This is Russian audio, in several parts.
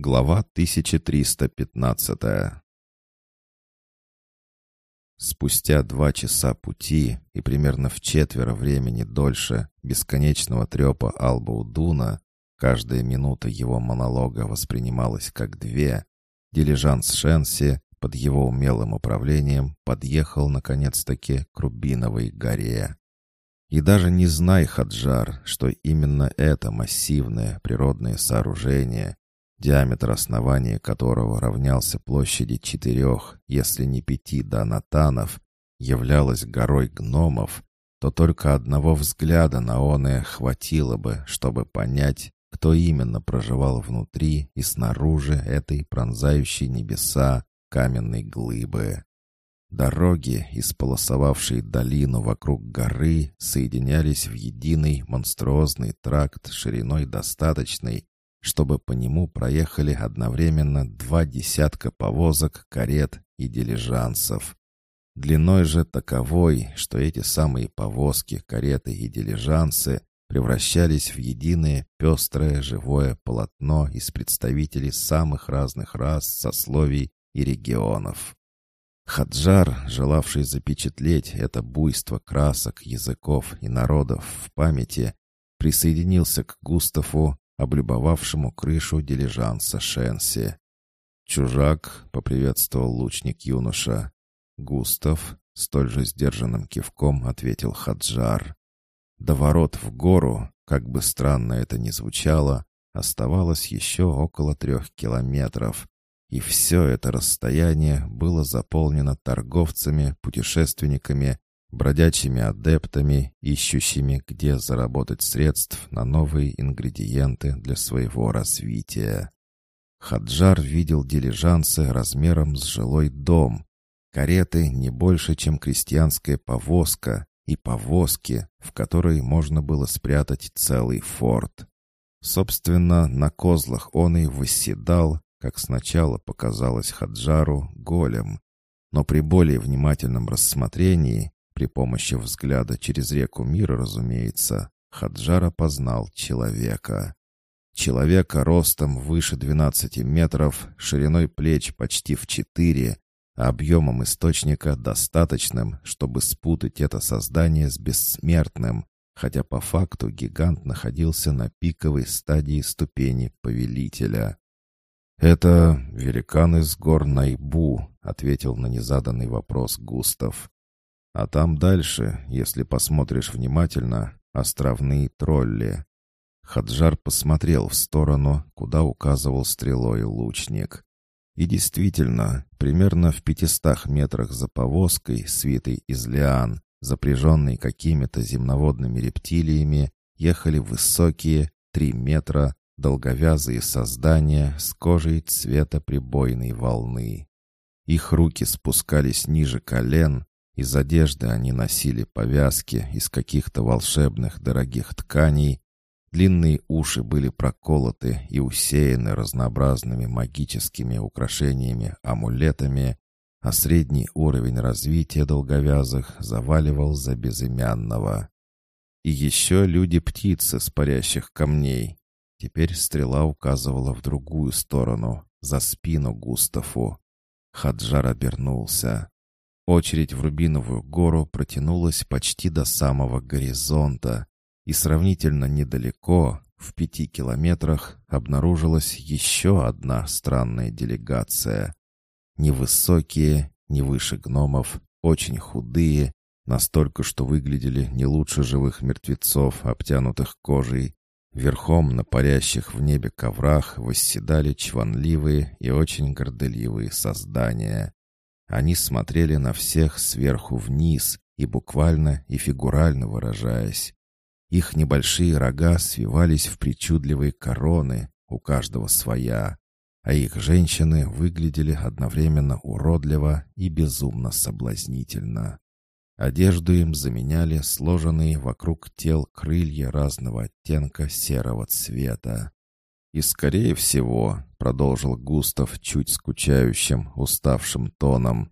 Глава 1315 Спустя два часа пути и примерно в четверо времени дольше бесконечного трепа Албаудуна, каждая минута его монолога воспринималась как две, дилижанс Шенси под его умелым управлением подъехал наконец-таки к Рубиновой горе. И даже не знай, Хаджар, что именно это массивное природное сооружение, диаметр основания которого равнялся площади четырех, если не пяти донатанов, являлось горой гномов, то только одного взгляда на оное хватило бы, чтобы понять, кто именно проживал внутри и снаружи этой пронзающей небеса каменной глыбы. Дороги, исполосовавшие долину вокруг горы, соединялись в единый монструозный тракт шириной достаточной, чтобы по нему проехали одновременно два десятка повозок, карет и дилижансов. Длиной же таковой, что эти самые повозки, кареты и дилижансы превращались в единое пестрое живое полотно из представителей самых разных рас, сословий и регионов. Хаджар, желавший запечатлеть это буйство красок, языков и народов в памяти, присоединился к Густаву, облюбовавшему крышу дилижанса Шенси. «Чужак», — поприветствовал лучник юноша. «Густав», — столь же сдержанным кивком ответил Хаджар. До ворот в гору, как бы странно это ни звучало, оставалось еще около трех километров, и все это расстояние было заполнено торговцами, путешественниками, бродячими адептами, ищущими, где заработать средств на новые ингредиенты для своего развития. Хаджар видел дилижансы размером с жилой дом, кареты не больше, чем крестьянская повозка, и повозки, в которой можно было спрятать целый форт. Собственно, на козлах он и восседал, как сначала показалось Хаджару, голем. Но при более внимательном рассмотрении, при помощи взгляда через реку мира, разумеется, Хаджар опознал человека. Человека ростом выше 12 метров, шириной плеч почти в 4, а объемом источника достаточным, чтобы спутать это создание с бессмертным, хотя по факту гигант находился на пиковой стадии ступени повелителя. «Это великан из гор Найбу», — ответил на незаданный вопрос Густав. «А там дальше, если посмотришь внимательно, островные тролли». Хаджар посмотрел в сторону, куда указывал стрелой лучник. И действительно, примерно в пятистах метрах за повозкой, свитой из лиан, запряженной какими-то земноводными рептилиями, ехали высокие, три метра, долговязые создания с кожей цвета прибойной волны. Их руки спускались ниже колен, из одежды они носили повязки из каких-то волшебных дорогих тканей, длинные уши были проколоты и усеяны разнообразными магическими украшениями, амулетами, а средний уровень развития долговязых заваливал за безымянного. И еще люди-птицы с парящих камней, Теперь стрела указывала в другую сторону, за спину Густаву. Хаджар обернулся. Очередь в Рубиновую гору протянулась почти до самого горизонта, и сравнительно недалеко, в пяти километрах, обнаружилась еще одна странная делегация. Невысокие, не выше гномов, очень худые, настолько, что выглядели не лучше живых мертвецов, обтянутых кожей, Верхом на парящих в небе коврах восседали чванливые и очень горделивые создания. Они смотрели на всех сверху вниз и буквально и фигурально выражаясь. Их небольшие рога свивались в причудливые короны, у каждого своя, а их женщины выглядели одновременно уродливо и безумно соблазнительно. Одежду им заменяли сложенные вокруг тел крылья разного оттенка серого цвета. «И, скорее всего», — продолжил Густав чуть скучающим, уставшим тоном,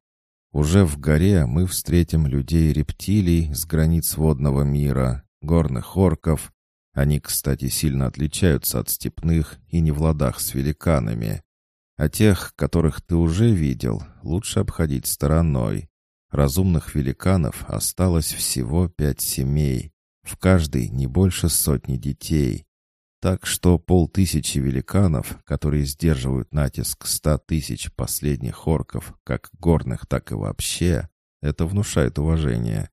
«уже в горе мы встретим людей-рептилий с границ водного мира, горных орков, Они, кстати, сильно отличаются от степных и не в ладах с великанами. А тех, которых ты уже видел, лучше обходить стороной. Разумных великанов осталось всего пять семей, в каждой не больше сотни детей. Так что полтысячи великанов, которые сдерживают натиск ста тысяч последних орков, как горных, так и вообще, это внушает уважение.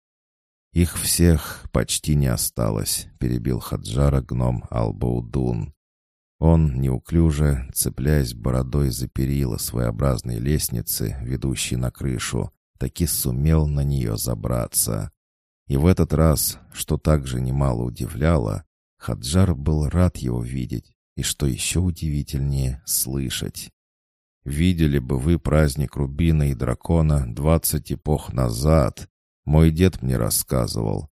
«Их всех почти не осталось», — перебил Хаджара гном Албаудун. Он, неуклюже, цепляясь бородой за перила своеобразной лестницы, ведущей на крышу, таки сумел на нее забраться. И в этот раз, что также немало удивляло, Хаджар был рад его видеть, и, что еще удивительнее, слышать. «Видели бы вы праздник Рубина и Дракона двадцать эпох назад. Мой дед мне рассказывал.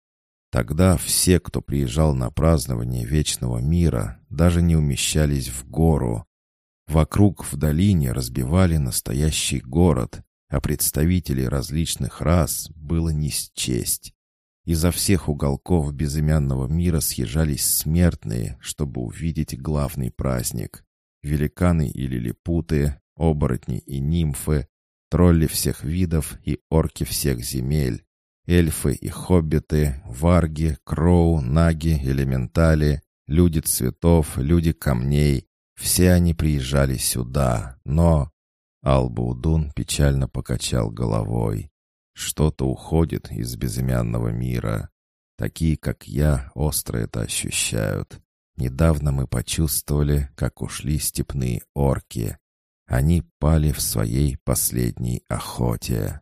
Тогда все, кто приезжал на празднование Вечного Мира, даже не умещались в гору. Вокруг в долине разбивали настоящий город, а представителей различных рас было не счесть. Изо всех уголков безымянного мира съезжались смертные, чтобы увидеть главный праздник. Великаны и лилипуты, оборотни и нимфы, тролли всех видов и орки всех земель, эльфы и хоббиты, варги, кроу, наги, элементали, люди цветов, люди камней. Все они приезжали сюда, но... Албаудун печально покачал головой. Что-то уходит из безымянного мира. Такие, как я, остро это ощущают. Недавно мы почувствовали, как ушли степные орки. Они пали в своей последней охоте.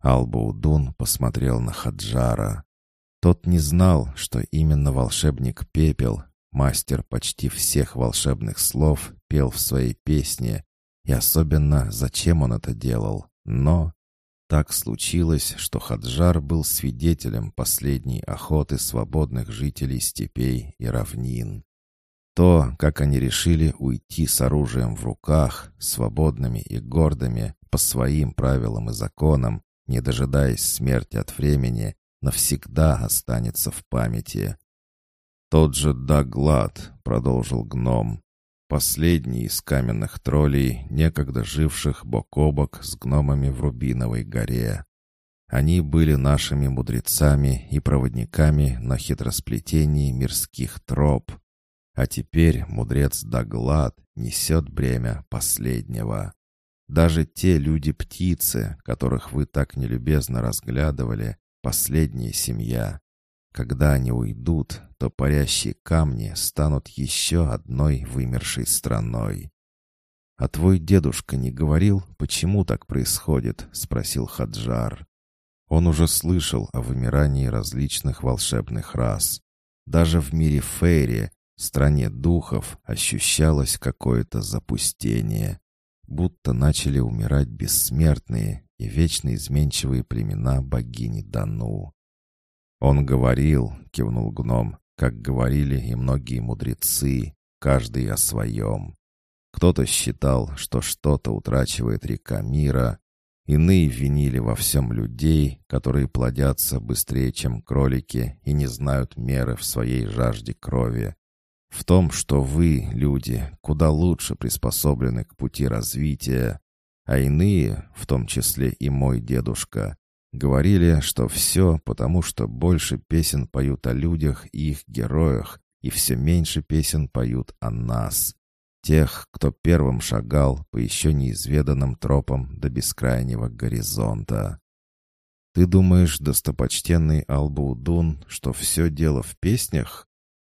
Албаудун посмотрел на Хаджара. Тот не знал, что именно волшебник Пепел, мастер почти всех волшебных слов, пел в своей песне, и особенно зачем он это делал, но так случилось, что Хаджар был свидетелем последней охоты свободных жителей степей и равнин. То, как они решили уйти с оружием в руках, свободными и гордыми, по своим правилам и законам, не дожидаясь смерти от времени, навсегда останется в памяти. «Тот же Даглад», — продолжил гном, Последний из каменных троллей, некогда живших бок о бок с гномами в Рубиновой горе. Они были нашими мудрецами и проводниками на хитросплетении мирских троп. А теперь мудрец Даглад несет бремя последнего. Даже те люди-птицы, которых вы так нелюбезно разглядывали, последняя семья. Когда они уйдут, то парящие камни станут еще одной вымершей страной. «А твой дедушка не говорил, почему так происходит?» — спросил Хаджар. Он уже слышал о вымирании различных волшебных рас. Даже в мире Фейри, стране духов, ощущалось какое-то запустение. Будто начали умирать бессмертные и вечно изменчивые племена богини Дану. «Он говорил», — кивнул гном, «как говорили и многие мудрецы, каждый о своем. Кто-то считал, что что-то утрачивает река мира, иные винили во всем людей, которые плодятся быстрее, чем кролики, и не знают меры в своей жажде крови. В том, что вы, люди, куда лучше приспособлены к пути развития, а иные, в том числе и мой дедушка, Говорили, что все потому, что больше песен поют о людях и их героях, и все меньше песен поют о нас. Тех, кто первым шагал по еще неизведанным тропам до бескрайнего горизонта. Ты думаешь, достопочтенный Албаудун, что все дело в песнях?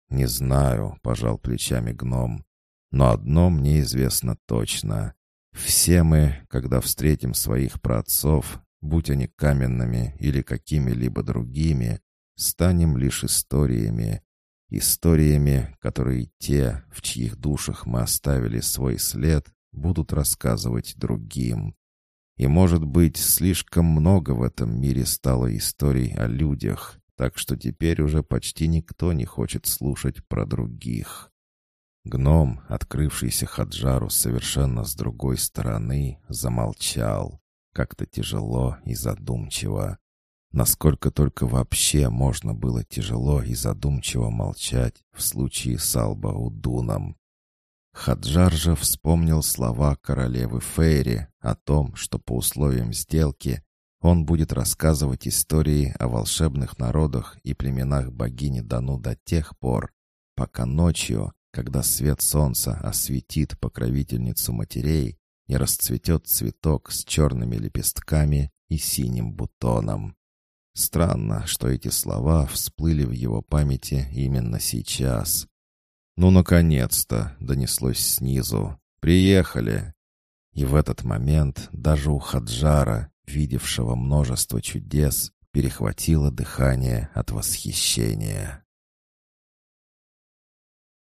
Не знаю, пожал плечами гном. Но одно мне известно точно. Все мы, когда встретим своих праотцов, будь они каменными или какими-либо другими, станем лишь историями. Историями, которые те, в чьих душах мы оставили свой след, будут рассказывать другим. И, может быть, слишком много в этом мире стало историй о людях, так что теперь уже почти никто не хочет слушать про других. Гном, открывшийся Хаджару совершенно с другой стороны, замолчал как-то тяжело и задумчиво. Насколько только вообще можно было тяжело и задумчиво молчать в случае с Алба-Удуном. Хаджар же вспомнил слова королевы Фейри о том, что по условиям сделки он будет рассказывать истории о волшебных народах и племенах богини Дану до тех пор, пока ночью, когда свет солнца осветит покровительницу матерей, не расцветет цветок с черными лепестками и синим бутоном. Странно, что эти слова всплыли в его памяти именно сейчас. «Ну, наконец-то!» — донеслось снизу. «Приехали!» И в этот момент даже у Хаджара, видевшего множество чудес, перехватило дыхание от восхищения.